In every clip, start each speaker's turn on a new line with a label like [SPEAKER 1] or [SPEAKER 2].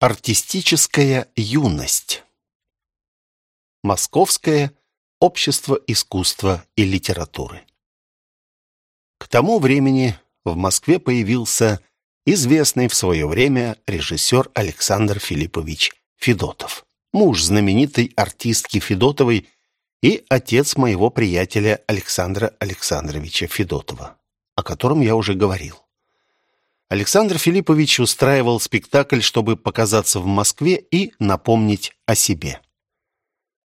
[SPEAKER 1] Артистическая юность. Московское общество искусства и литературы. К тому времени в Москве появился известный в свое время режиссер Александр Филиппович Федотов, муж знаменитой артистки Федотовой и отец моего приятеля Александра Александровича Федотова, о котором я уже говорил. Александр Филиппович устраивал спектакль, чтобы показаться в Москве и напомнить о себе.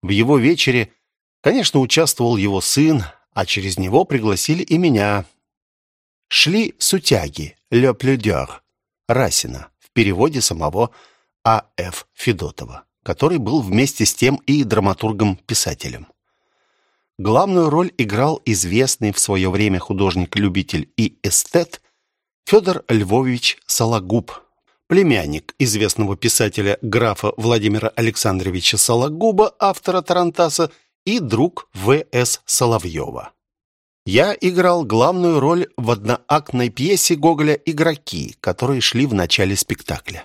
[SPEAKER 1] В его вечере, конечно, участвовал его сын, а через него пригласили и меня. Шли сутяги, «Le Pludeur» Расина, в переводе самого А.Ф. Федотова, который был вместе с тем и драматургом-писателем. Главную роль играл известный в свое время художник-любитель и эстет Федор Львович Сологуб, племянник известного писателя графа Владимира Александровича Сологуба, автора «Тарантаса», и друг В.С. Соловьева. Я играл главную роль в одноактной пьесе Гоголя «Игроки», которые шли в начале спектакля.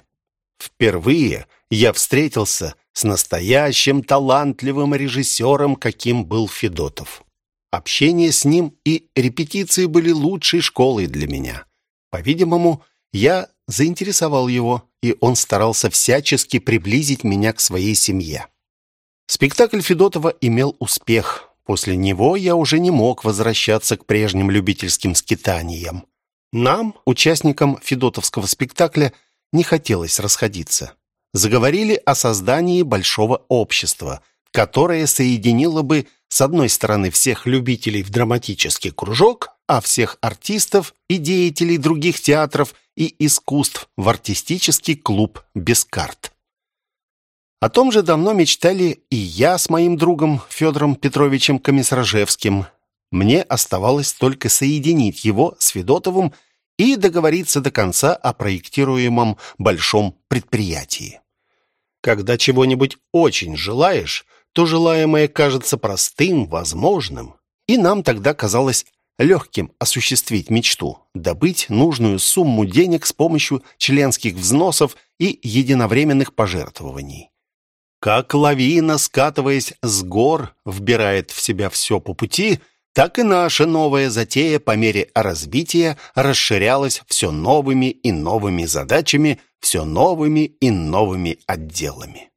[SPEAKER 1] Впервые я встретился с настоящим талантливым режиссером, каким был Федотов. Общение с ним и репетиции были лучшей школой для меня. По-видимому, я заинтересовал его, и он старался всячески приблизить меня к своей семье. Спектакль Федотова имел успех. После него я уже не мог возвращаться к прежним любительским скитаниям. Нам, участникам Федотовского спектакля, не хотелось расходиться. Заговорили о создании большого общества, которое соединило бы с одной стороны всех любителей в драматический кружок, а всех артистов и деятелей других театров и искусств в артистический клуб без карт. О том же давно мечтали и я с моим другом Федором Петровичем Комиссаржевским. Мне оставалось только соединить его с Федотовым и договориться до конца о проектируемом большом предприятии. Когда чего-нибудь очень желаешь, то желаемое кажется простым, возможным, и нам тогда казалось легким осуществить мечту, добыть нужную сумму денег с помощью членских взносов и единовременных пожертвований. Как лавина, скатываясь с гор, вбирает в себя все по пути, так и наша новая затея по мере разбития расширялась все новыми и новыми задачами, все новыми и новыми отделами.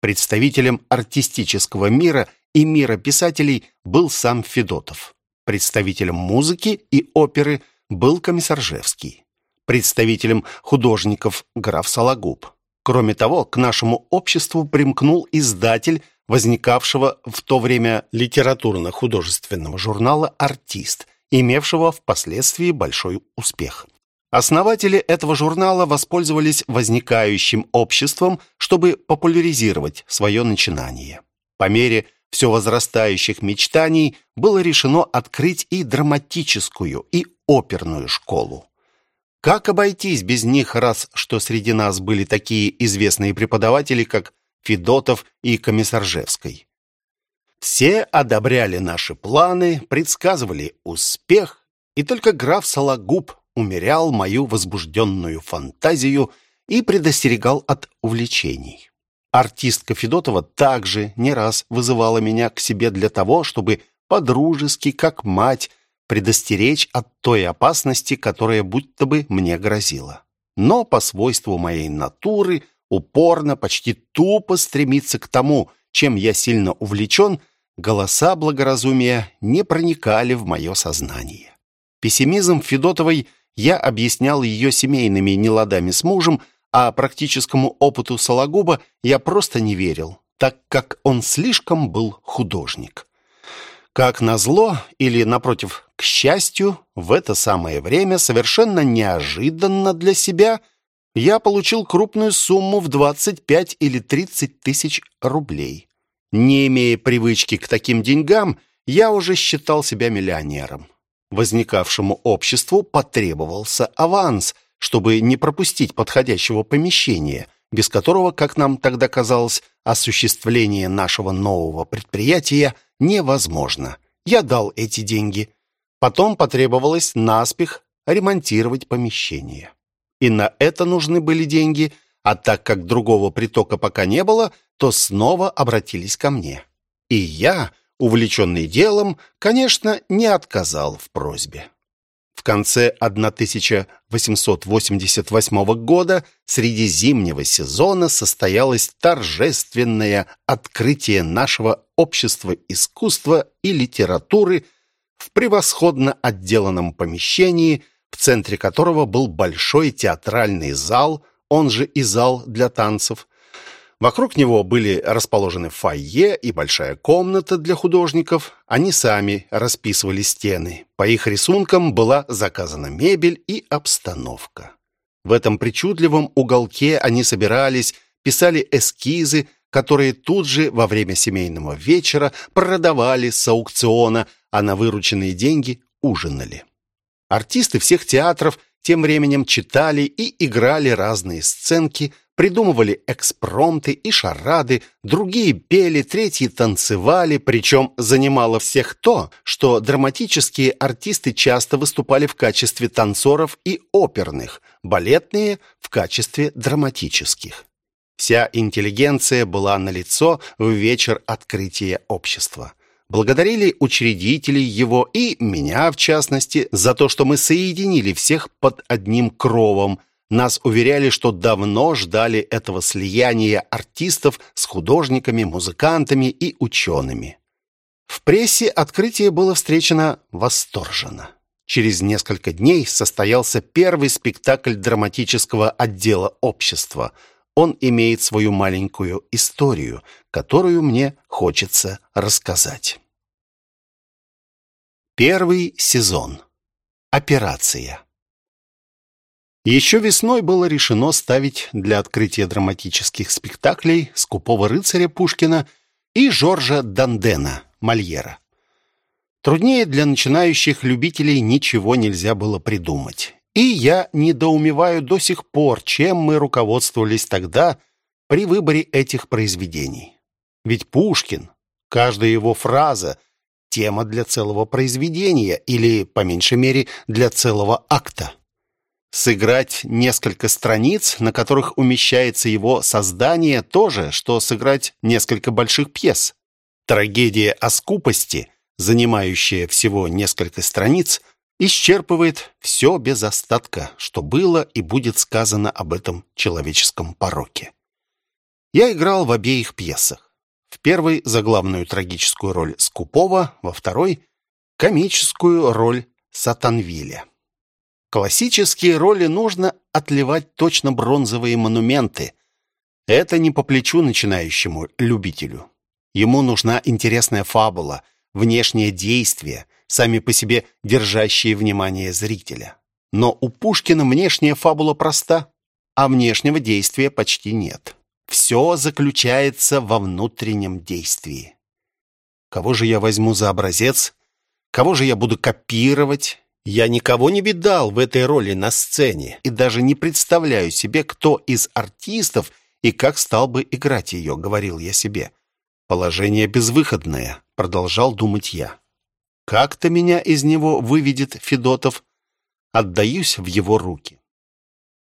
[SPEAKER 1] Представителем артистического мира и мира писателей был сам Федотов. Представителем музыки и оперы был Комиссаржевский. Представителем художников граф Сологуб. Кроме того, к нашему обществу примкнул издатель возникавшего в то время литературно-художественного журнала «Артист», имевшего впоследствии большой успех. Основатели этого журнала воспользовались возникающим обществом, чтобы популяризировать свое начинание. По мере все возрастающих мечтаний было решено открыть и драматическую, и оперную школу. Как обойтись без них, раз что среди нас были такие известные преподаватели, как Федотов и Комиссаржевской? Все одобряли наши планы, предсказывали успех, и только граф Сологуб умерял мою возбужденную фантазию и предостерегал от увлечений. Артистка Федотова также не раз вызывала меня к себе для того, чтобы подружески, как мать, предостеречь от той опасности, которая будто бы мне грозила. Но по свойству моей натуры упорно, почти тупо стремиться к тому, чем я сильно увлечен, голоса благоразумия не проникали в мое сознание. Пессимизм Федотовой я объяснял ее семейными неладами с мужем, а практическому опыту Сологуба я просто не верил, так как он слишком был художник. Как назло, или, напротив, к счастью, в это самое время, совершенно неожиданно для себя, я получил крупную сумму в 25 или 30 тысяч рублей. Не имея привычки к таким деньгам, я уже считал себя миллионером. Возникавшему обществу потребовался аванс, чтобы не пропустить подходящего помещения, без которого, как нам тогда казалось, осуществление нашего нового предприятия невозможно. Я дал эти деньги. Потом потребовалось наспех ремонтировать помещение. И на это нужны были деньги, А так как другого притока пока не было, то снова обратились ко мне. И я, увлеченный делом, конечно, не отказал в просьбе. В конце 1888 года среди зимнего сезона состоялось торжественное открытие нашего общества искусства и литературы в превосходно отделанном помещении, в центре которого был большой театральный зал, он же и зал для танцев, Вокруг него были расположены фойе и большая комната для художников. Они сами расписывали стены. По их рисункам была заказана мебель и обстановка. В этом причудливом уголке они собирались, писали эскизы, которые тут же во время семейного вечера продавали с аукциона, а на вырученные деньги ужинали. Артисты всех театров тем временем читали и играли разные сценки – придумывали экспромты и шарады, другие пели, третьи танцевали, причем занимало всех то, что драматические артисты часто выступали в качестве танцоров и оперных, балетные – в качестве драматических. Вся интеллигенция была налицо в вечер открытия общества. Благодарили учредителей его и меня, в частности, за то, что мы соединили всех под одним кровом – нас уверяли, что давно ждали этого слияния артистов с художниками, музыкантами и учеными. В прессе открытие было встречено восторженно. Через несколько дней состоялся первый спектакль драматического отдела общества. Он имеет свою маленькую историю, которую мне хочется рассказать. Первый сезон. Операция. Еще весной было решено ставить для открытия драматических спектаклей «Скупого рыцаря» Пушкина и Жоржа Дандена Мольера. Труднее для начинающих любителей ничего нельзя было придумать. И я недоумеваю до сих пор, чем мы руководствовались тогда при выборе этих произведений. Ведь Пушкин, каждая его фраза — тема для целого произведения или, по меньшей мере, для целого акта сыграть несколько страниц, на которых умещается его создание, то же, что сыграть несколько больших пьес. Трагедия о скупости, занимающая всего несколько страниц, исчерпывает все без остатка, что было и будет сказано об этом человеческом пороке. Я играл в обеих пьесах. В первой – заглавную трагическую роль Скупого, во второй – комическую роль Сатанвиля. Классические роли нужно отливать точно бронзовые монументы. Это не по плечу начинающему любителю. Ему нужна интересная фабула, внешнее действие, сами по себе держащие внимание зрителя. Но у Пушкина внешняя фабула проста, а внешнего действия почти нет. Все заключается во внутреннем действии. Кого же я возьму за образец? Кого же я буду копировать? Я никого не видал в этой роли на сцене и даже не представляю себе, кто из артистов и как стал бы играть ее, говорил я себе. Положение безвыходное, продолжал думать я. Как-то меня из него выведет Федотов. Отдаюсь в его руки.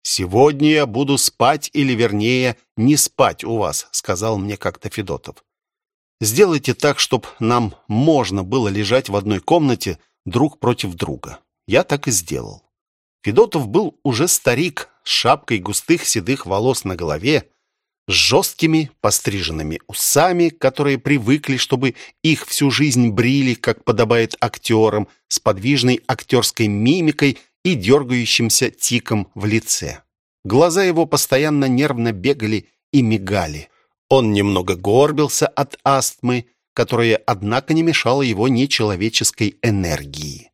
[SPEAKER 1] «Сегодня я буду спать, или, вернее, не спать у вас», — сказал мне как-то Федотов. «Сделайте так, чтобы нам можно было лежать в одной комнате друг против друга. Я так и сделал. Федотов был уже старик, с шапкой густых седых волос на голове, с жесткими постриженными усами, которые привыкли, чтобы их всю жизнь брили, как подобает актерам, с подвижной актерской мимикой и дергающимся тиком в лице. Глаза его постоянно нервно бегали и мигали. Он немного горбился от астмы, которая, однако, не мешала его нечеловеческой энергии.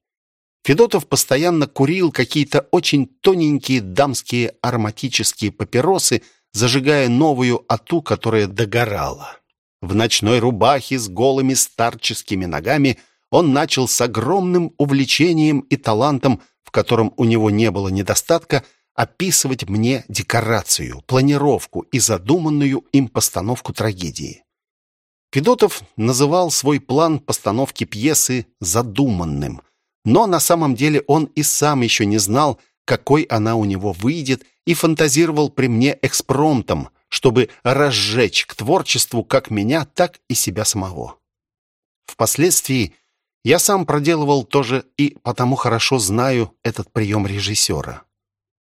[SPEAKER 1] Федотов постоянно курил какие-то очень тоненькие дамские ароматические папиросы, зажигая новую ату, которая догорала. В ночной рубахе с голыми старческими ногами он начал с огромным увлечением и талантом, в котором у него не было недостатка, описывать мне декорацию, планировку и задуманную им постановку трагедии. Федотов называл свой план постановки пьесы «задуманным», но на самом деле он и сам еще не знал, какой она у него выйдет и фантазировал при мне экспромтом, чтобы разжечь к творчеству как меня, так и себя самого. Впоследствии я сам проделывал то же и потому хорошо знаю этот прием режиссера.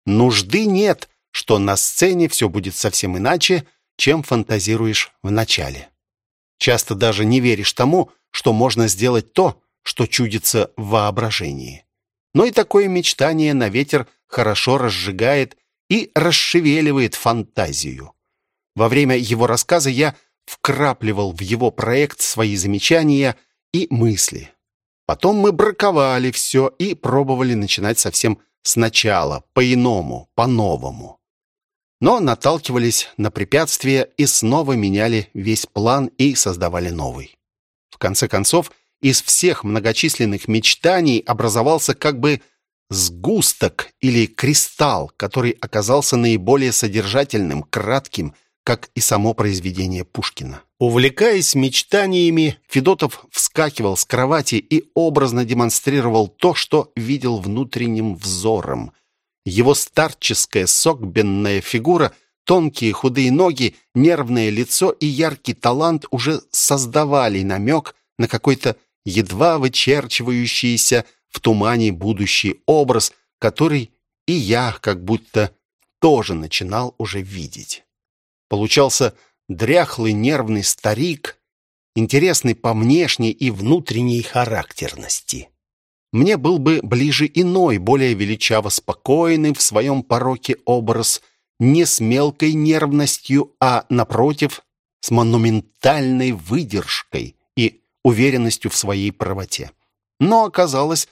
[SPEAKER 1] Нужды нет, что на сцене все будет совсем иначе, чем фантазируешь в начале. Часто даже не веришь тому, что можно сделать то, что чудится в воображении. Но и такое мечтание на ветер хорошо разжигает и расшевеливает фантазию. Во время его рассказа я вкрапливал в его проект свои замечания и мысли. Потом мы браковали все и пробовали начинать совсем сначала, по-иному, по-новому. Но наталкивались на препятствия и снова меняли весь план и создавали новый. В конце концов, из всех многочисленных мечтаний образовался как бы сгусток или кристалл, который оказался наиболее содержательным, кратким как и само произведение Пушкина. Увлекаясь мечтаниями, Федотов вскакивал с кровати и образно демонстрировал то, что видел внутренним взором. Его старческая согбенная фигура, тонкие худые ноги, нервное лицо и яркий талант уже создавали намек на какой-то едва вычерчивающийся в тумане будущий образ, который и я как будто тоже начинал уже видеть. Получался дряхлый нервный старик, интересный по внешней и внутренней характерности. Мне был бы ближе иной, более величаво спокойный в своем пороке образ, не с мелкой нервностью, а, напротив, с монументальной выдержкой и уверенностью в своей правоте. Но оказалось,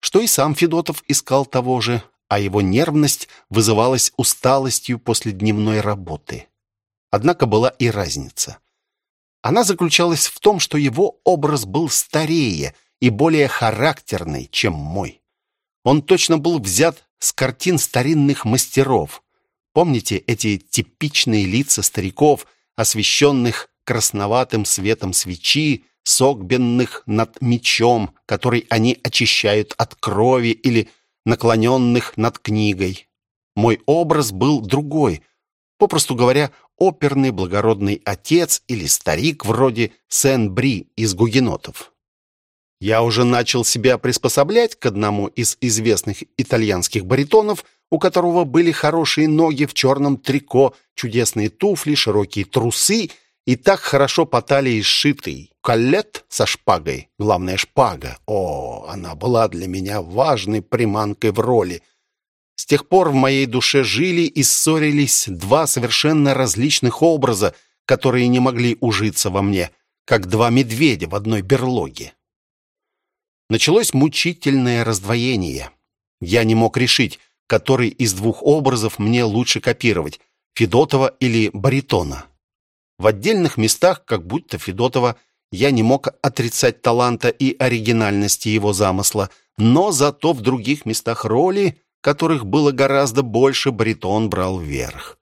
[SPEAKER 1] что и сам Федотов искал того же, а его нервность вызывалась усталостью после дневной работы. Однако была и разница. Она заключалась в том, что его образ был старее и более характерный, чем мой. Он точно был взят с картин старинных мастеров. Помните эти типичные лица стариков, освещенных красноватым светом свечи, согбенных над мечом, который они очищают от крови или наклоненных над книгой. Мой образ был другой, попросту говоря, оперный благородный отец или старик вроде Сен-Бри из гугенотов. Я уже начал себя приспособлять к одному из известных итальянских баритонов, у которого были хорошие ноги в черном трико, чудесные туфли, широкие трусы и так хорошо по талии сшитый колет со шпагой. Главная шпага. О, она была для меня важной приманкой в роли — с тех пор в моей душе жили и ссорились два совершенно различных образа, которые не могли ужиться во мне, как два медведя в одной берлоге. Началось мучительное раздвоение. Я не мог решить, который из двух образов мне лучше копировать, Федотова или баритона. В отдельных местах, как будто Федотова, я не мог отрицать таланта и оригинальности его замысла, но зато в других местах роли которых было гораздо больше, баритон брал вверх.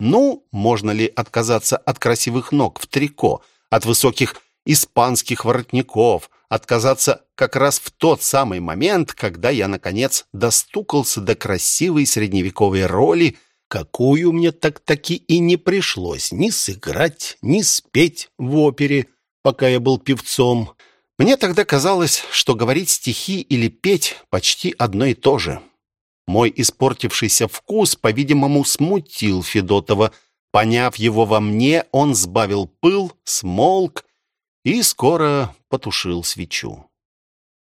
[SPEAKER 1] Ну, можно ли отказаться от красивых ног в трико, от высоких испанских воротников, отказаться как раз в тот самый момент, когда я, наконец, достукался до красивой средневековой роли, какую мне так-таки и не пришлось ни сыграть, ни спеть в опере, пока я был певцом. Мне тогда казалось, что говорить стихи или петь почти одно и то же. Мой испортившийся вкус, по-видимому, смутил Федотова. Поняв его во мне, он сбавил пыл, смолк и скоро потушил свечу.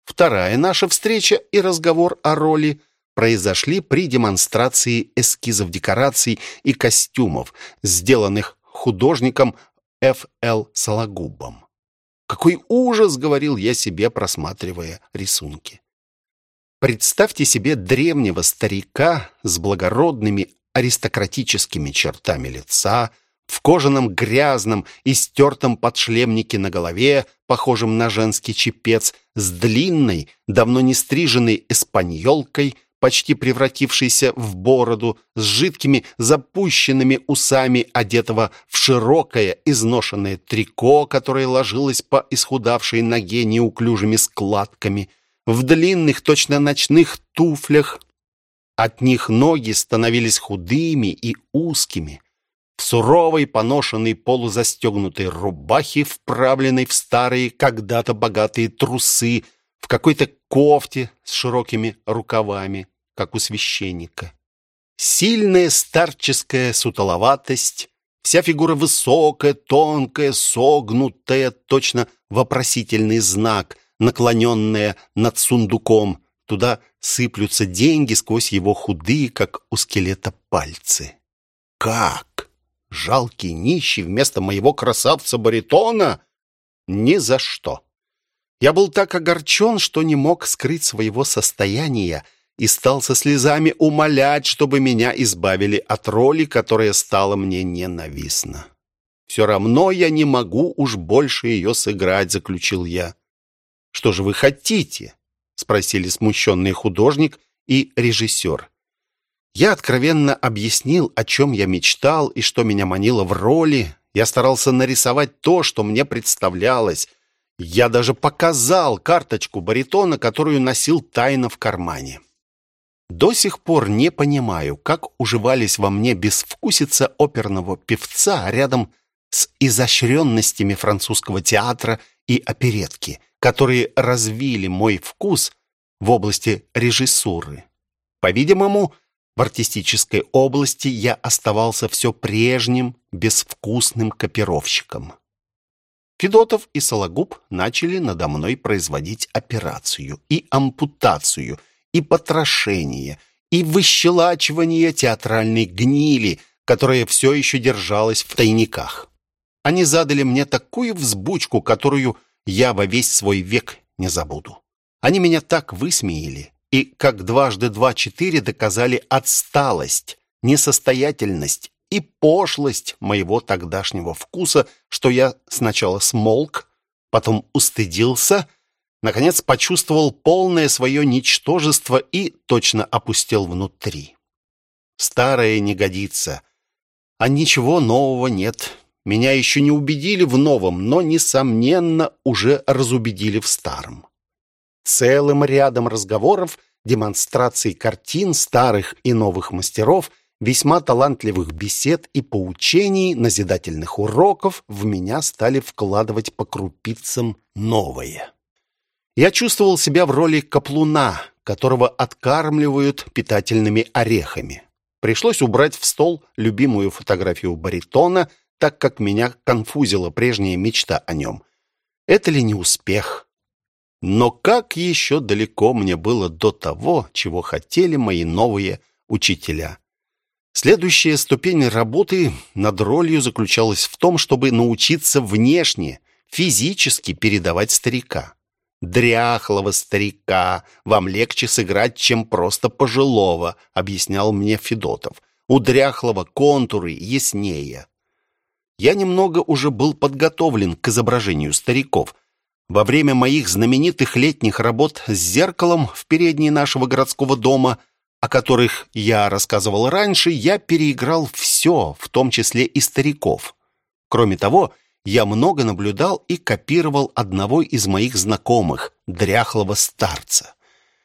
[SPEAKER 1] Вторая наша встреча и разговор о роли произошли при демонстрации эскизов декораций и костюмов, сделанных художником Ф.Л. Сологубом. «Какой ужас!» — говорил я себе, просматривая рисунки. Представьте себе древнего старика с благородными аристократическими чертами лица, в кожаном грязном и стертом подшлемнике на голове, похожем на женский чепец, с длинной, давно не стриженной эспаньолкой, почти превратившейся в бороду, с жидкими запущенными усами, одетого в широкое изношенное трико, которое ложилось по исхудавшей ноге неуклюжими складками – в длинных, точно ночных туфлях, От них ноги становились худыми и узкими. В суровой, поношенной, полузастегнутой рубахе, вправленной в старые, когда-то богатые трусы, в какой-то кофте с широкими рукавами, как у священника. Сильная старческая сутоловатость, вся фигура высокая, тонкая, согнутая, точно вопросительный знак, наклоненная над сундуком. Туда сыплются деньги сквозь его худые, как у скелета, пальцы. Как? Жалкий нищий вместо моего красавца-баритона? Ни за что. Я был так огорчен, что не мог скрыть своего состояния и стал со слезами умолять, чтобы меня избавили от роли, которая стала мне ненавистна. «Все равно я не могу уж больше ее сыграть», — заключил я. «Что же вы хотите?» — спросили смущенный художник и режиссер. Я откровенно объяснил, о чем я мечтал и что меня манило в роли. Я старался нарисовать то, что мне представлялось. Я даже показал карточку баритона, которую носил тайно в кармане. До сих пор не понимаю, как уживались во мне безвкусица оперного певца рядом с изощренностями французского театра и оперетки, которые развили мой вкус в области режиссуры. По-видимому, в артистической области я оставался все прежним, безвкусным копировщиком. Федотов и Сологуб начали надо мной производить операцию и ампутацию – и потрошение, и выщелачивание театральной гнили, которая все еще держалась в тайниках. Они задали мне такую взбучку, которую я во весь свой век не забуду. Они меня так высмеяли и, как дважды два четыре, доказали отсталость, несостоятельность и пошлость моего тогдашнего вкуса, что я сначала смолк, потом устыдился, наконец почувствовал полное свое ничтожество и точно опустил внутри. Старое не годится, а ничего нового нет. Меня еще не убедили в новом, но, несомненно, уже разубедили в старом. Целым рядом разговоров, демонстраций картин старых и новых мастеров, весьма талантливых бесед и поучений, назидательных уроков в меня стали вкладывать по крупицам новое. Я чувствовал себя в роли каплуна, которого откармливают питательными орехами. Пришлось убрать в стол любимую фотографию баритона, так как меня конфузила прежняя мечта о нем. Это ли не успех? Но как еще далеко мне было до того, чего хотели мои новые учителя? Следующая ступень работы над ролью заключалась в том, чтобы научиться внешне, физически передавать старика дряхлого старика вам легче сыграть, чем просто пожилого», — объяснял мне Федотов. «У дряхлого контуры яснее». Я немного уже был подготовлен к изображению стариков. Во время моих знаменитых летних работ с зеркалом в передней нашего городского дома, о которых я рассказывал раньше, я переиграл все, в том числе и стариков. Кроме того, я много наблюдал и копировал одного из моих знакомых, дряхлого старца.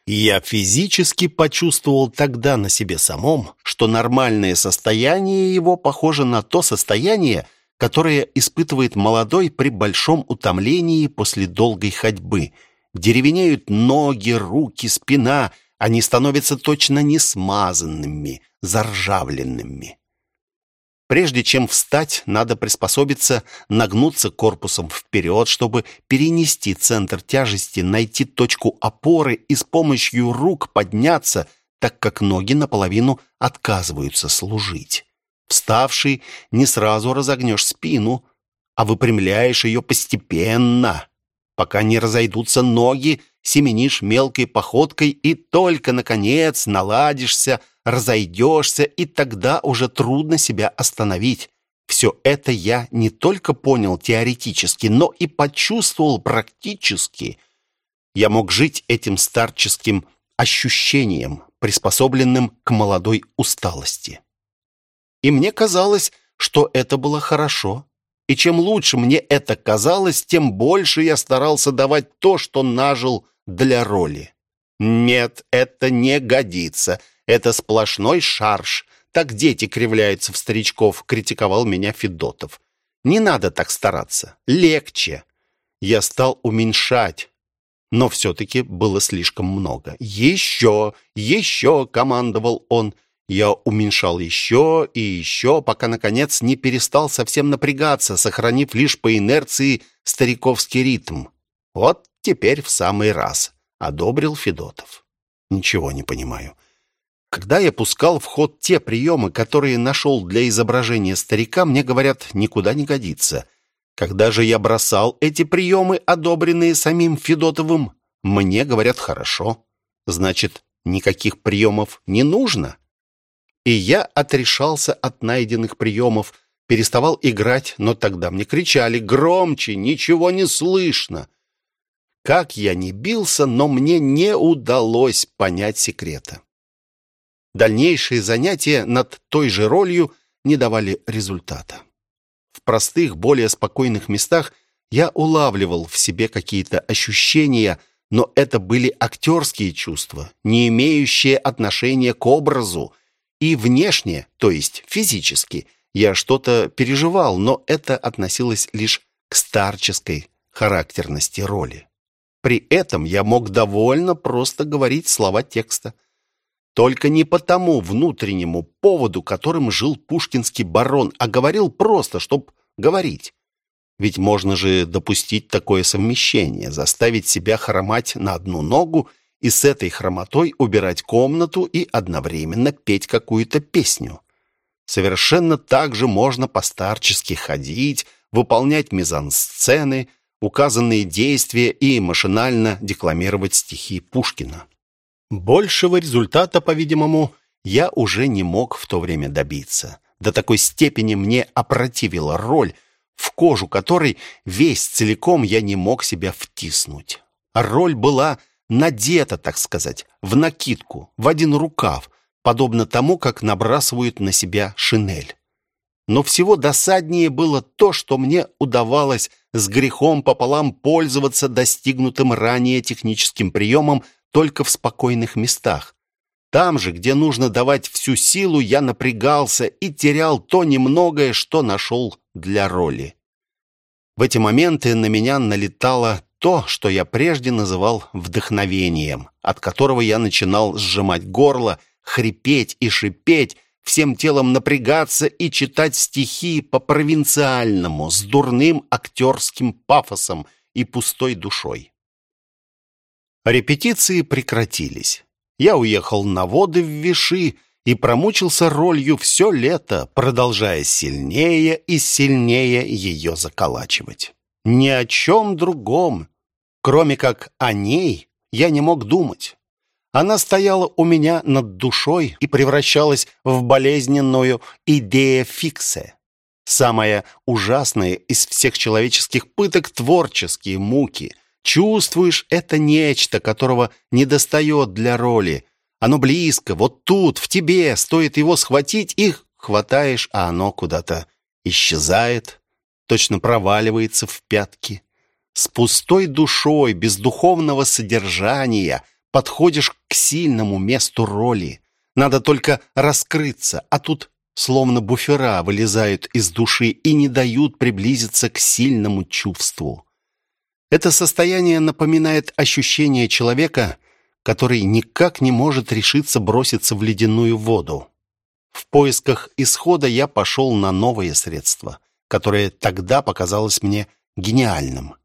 [SPEAKER 1] Я физически почувствовал тогда на себе самом, что нормальное состояние его похоже на то состояние, которое испытывает молодой при большом утомлении после долгой ходьбы. Деревенеют ноги, руки, спина, они становятся точно несмазанными, заржавленными. Прежде чем встать, надо приспособиться, нагнуться корпусом вперед, чтобы перенести центр тяжести, найти точку опоры и с помощью рук подняться, так как ноги наполовину отказываются служить. Вставший не сразу разогнешь спину, а выпрямляешь ее постепенно. Пока не разойдутся ноги, семенишь мелкой походкой и только, наконец, наладишься – разойдешься, и тогда уже трудно себя остановить. Все это я не только понял теоретически, но и почувствовал практически. Я мог жить этим старческим ощущением, приспособленным к молодой усталости. И мне казалось, что это было хорошо. И чем лучше мне это казалось, тем больше я старался давать то, что нажил для роли. Нет, это не годится. Это сплошной шарш. Так дети кривляются в старичков, критиковал меня Федотов. Не надо так стараться. Легче. Я стал уменьшать, но все-таки было слишком много. «Еще! Еще!» — командовал он. Я уменьшал еще и еще, пока, наконец, не перестал совсем напрягаться, сохранив лишь по инерции стариковский ритм. Вот теперь в самый раз, — одобрил Федотов. Ничего не понимаю. Когда я пускал в ход те приемы, которые нашел для изображения старика, мне говорят, никуда не годится. Когда же я бросал эти приемы, одобренные самим Федотовым, мне говорят, хорошо. Значит, никаких приемов не нужно? И я отрешался от найденных приемов, переставал играть, но тогда мне кричали «Громче! Ничего не слышно!» Как я не бился, но мне не удалось понять секрета. Дальнейшие занятия над той же ролью не давали результата. В простых, более спокойных местах я улавливал в себе какие-то ощущения, но это были актерские чувства, не имеющие отношения к образу, и внешне, то есть физически, я что-то переживал, но это относилось лишь к старческой характерности роли. При этом я мог довольно просто говорить слова текста. Только не по тому внутреннему поводу, которым жил пушкинский барон, а говорил просто, чтоб говорить. Ведь можно же допустить такое совмещение, заставить себя хромать на одну ногу и с этой хромотой убирать комнату и одновременно петь какую-то песню. Совершенно так же можно постарчески ходить, выполнять мизансцены, указанные действия и машинально декламировать стихи Пушкина. Большего результата, по-видимому, я уже не мог в то время добиться. До такой степени мне опротивила роль, в кожу которой весь целиком я не мог себя втиснуть. Роль была надета, так сказать, в накидку, в один рукав, подобно тому, как набрасывают на себя шинель. Но всего досаднее было то, что мне удавалось с грехом пополам пользоваться достигнутым ранее техническим приемом только в спокойных местах. Там же, где нужно давать всю силу, я напрягался и терял то немногое, что нашел для роли. В эти моменты на меня налетало то, что я прежде называл вдохновением, от которого я начинал сжимать горло, хрипеть и шипеть, всем телом напрягаться и читать стихи по-провинциальному, с дурным актерским пафосом и пустой душой. Репетиции прекратились. Я уехал на воды в Виши и промучился ролью все лето, продолжая сильнее и сильнее ее заколачивать. Ни о чем другом, Кроме как о ней, я не мог думать. Она стояла у меня над душой и превращалась в болезненную идея фиксе. Самое ужасное из всех человеческих пыток — творческие муки. Чувствуешь это нечто, которого недостает для роли. Оно близко, вот тут, в тебе, стоит его схватить, их хватаешь, а оно куда-то исчезает, точно проваливается в пятки. С пустой душой, без духовного содержания подходишь к сильному месту роли. Надо только раскрыться, а тут словно буфера вылезают из души и не дают приблизиться к сильному чувству. Это состояние напоминает ощущение человека, который никак не может решиться броситься в ледяную воду. В поисках исхода я пошел на новое средство, которое тогда показалось мне гениальным.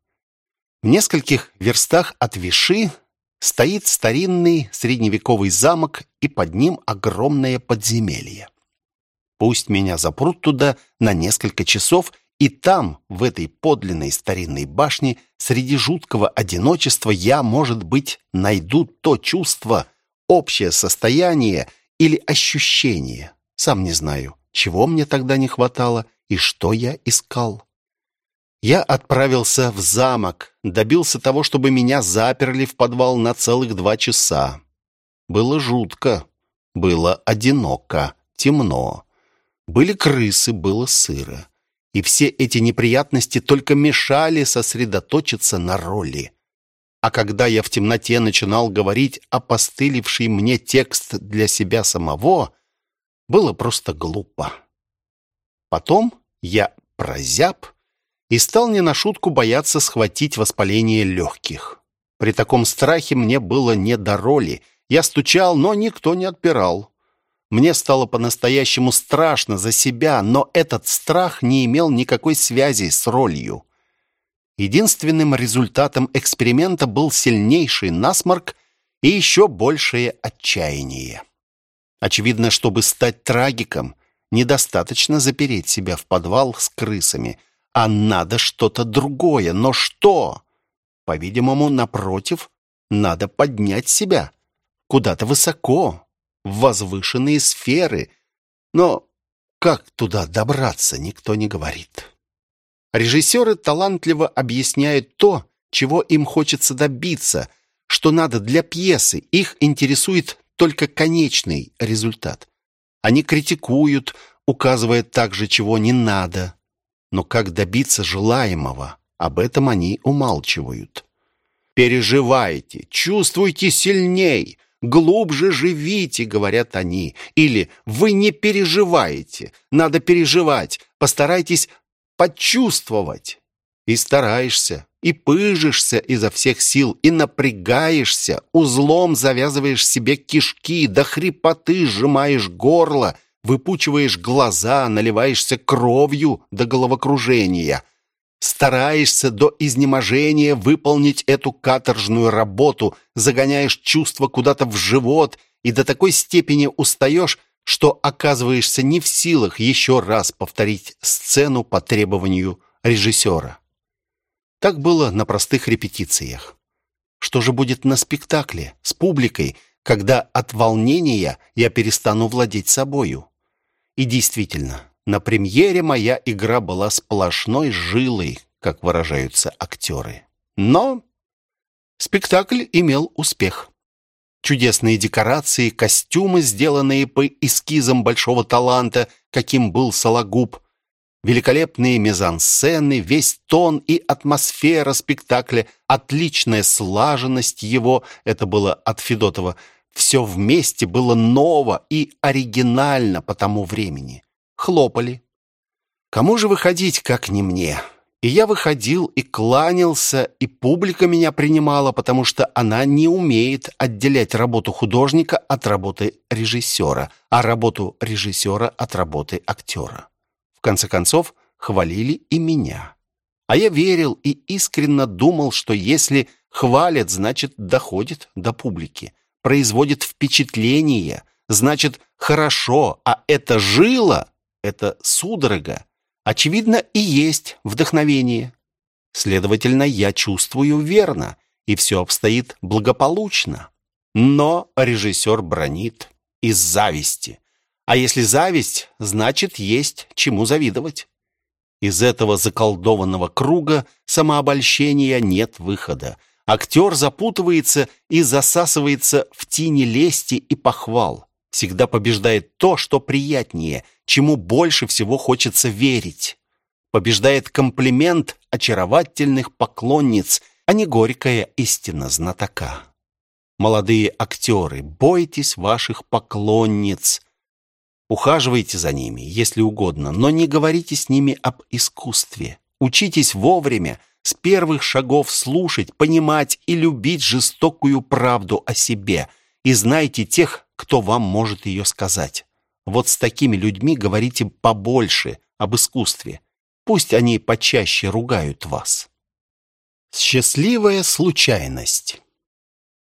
[SPEAKER 1] В нескольких верстах от Виши стоит старинный средневековый замок и под ним огромное подземелье. Пусть меня запрут туда на несколько часов, и там, в этой подлинной старинной башне, среди жуткого одиночества я, может быть, найду то чувство, общее состояние или ощущение. Сам не знаю, чего мне тогда не хватало и что я искал. Я отправился в замок, добился того, чтобы меня заперли в подвал на целых два часа. Было жутко, было одиноко, темно. Были крысы, было сыро. И все эти неприятности только мешали сосредоточиться на роли. а когда я в темноте начинал говорить опостылевший мне текст для себя самого, было просто глупо. Потом я прозяб и стал не на шутку бояться схватить воспаление легких. При таком страхе мне было не до роли. Я стучал, но никто не отпирал. Мне стало по-настоящему страшно за себя, но этот страх не имел никакой связи с ролью. Единственным результатом эксперимента был сильнейший насморк и еще большее отчаяние. Очевидно, чтобы стать трагиком, недостаточно запереть себя в подвал с крысами, а надо что-то другое. Но что? По-видимому, напротив, надо поднять себя куда-то высоко, в возвышенные сферы. Но как туда добраться, никто не говорит. Режиссеры талантливо объясняют то, чего им хочется добиться, что надо для пьесы. Их интересует только конечный результат. Они критикуют, указывая также, чего не надо. Но как добиться желаемого, об этом они умалчивают. Переживайте, чувствуйте сильней, глубже живите, говорят они. Или вы не переживаете, надо переживать, постарайтесь почувствовать. И стараешься, и пыжишься изо всех сил, и напрягаешься, узлом завязываешь себе кишки, до хрипоты сжимаешь горло, выпучиваешь глаза, наливаешься кровью до головокружения. Стараешься до изнеможения выполнить эту каторжную работу, загоняешь чувства куда-то в живот и до такой степени устаешь, что оказываешься не в силах еще раз повторить сцену по требованию режиссера. Так было на простых репетициях. Что же будет на спектакле, с публикой, когда от волнения я перестану владеть собою? И действительно, на премьере моя игра была сплошной жилой, как выражаются актеры. Но спектакль имел успех. Чудесные декорации, костюмы, сделанные по эскизам большого таланта, каким был Сологуб, великолепные мизансцены, весь тон и атмосфера спектакля, отличная слаженность его, это было от Федотова, все вместе было ново и оригинально по тому времени. Хлопали. Кому же выходить, как не мне? И я выходил и кланялся, и публика меня принимала, потому что она не умеет отделять работу художника от работы режиссера, а работу режиссера от работы актера конце концов, хвалили и меня. А я верил и искренне думал, что если хвалят, значит, доходит до публики, производит впечатление, значит, хорошо, а это жило, это судорога, очевидно, и есть вдохновение. Следовательно, я чувствую верно, и все обстоит благополучно. Но режиссер бронит из зависти. А если зависть, значит, есть чему завидовать. Из этого заколдованного круга самообольщения нет выхода. Актер запутывается и засасывается в тени лести и похвал. Всегда побеждает то, что приятнее, чему больше всего хочется верить. Побеждает комплимент очаровательных поклонниц, а не горькая истина знатока. Молодые актеры, бойтесь ваших поклонниц. Ухаживайте за ними, если угодно, но не говорите с ними об искусстве. Учитесь вовремя, с первых шагов слушать, понимать и любить жестокую правду о себе. И знайте тех, кто вам может ее сказать. Вот с такими людьми говорите побольше об искусстве. Пусть они почаще ругают вас. Счастливая случайность